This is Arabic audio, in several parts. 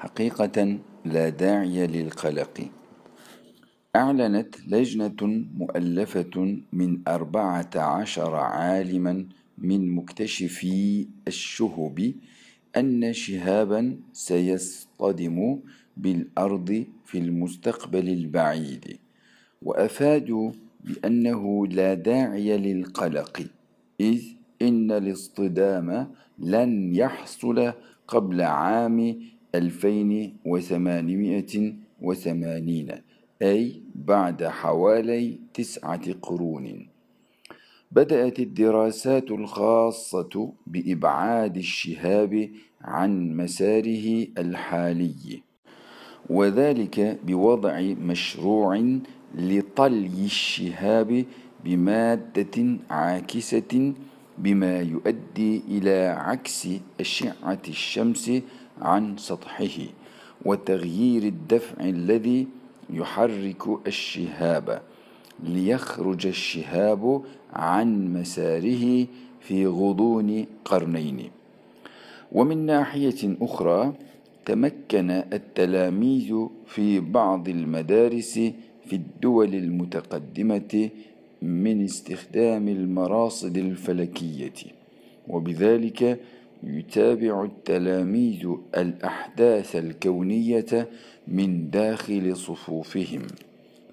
حقيقة لا داعي للقلق. أعلنت لجنة مؤلفة من أربعة عشر عالما من مكتشفي الشهب أن شهابا سيصطدم بالأرض في المستقبل البعيد وأفادوا بأنه لا داعي للقلق إذ إن الاصطدام لن يحصل قبل عام 2880 أي بعد حوالي تسعة قرون. بدأت الدراسات الخاصة بإبعاد الشهاب عن مساره الحالي وذلك بوضع مشروع لطلي الشهاب بمادة عاكسة بما يؤدي إلى عكس أشعة الشمس عن سطحه وتغيير الدفع الذي يحرك الشهاب ليخرج الشهاب عن مساره في غضون قرنين. ومن ناحية أخرى تمكن التلاميذ في بعض المدارس في الدول المتقدمة من استخدام المراصد الفلكية. وبذلك يتابع التلاميذ الأحداث الكونية من داخل صفوفهم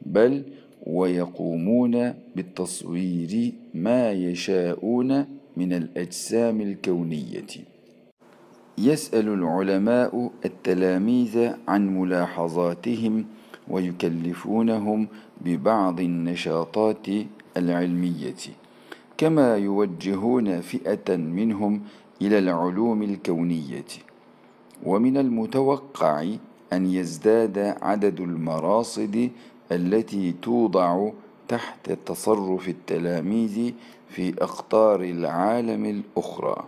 بل ويقومون بالتصوير ما يشاءون من الأجسام الكونية. يسأل العلماء التلاميذ عن ملاحظاتهم ويكلفونهم ببعض النشاطات العلمية كما يوجهون فئة منهم إلى العلوم الكونية ومن المتوقع أن يزداد عدد المراصد التي توضع تحت تصرف التلاميذ في أقطار العالم الأخرى.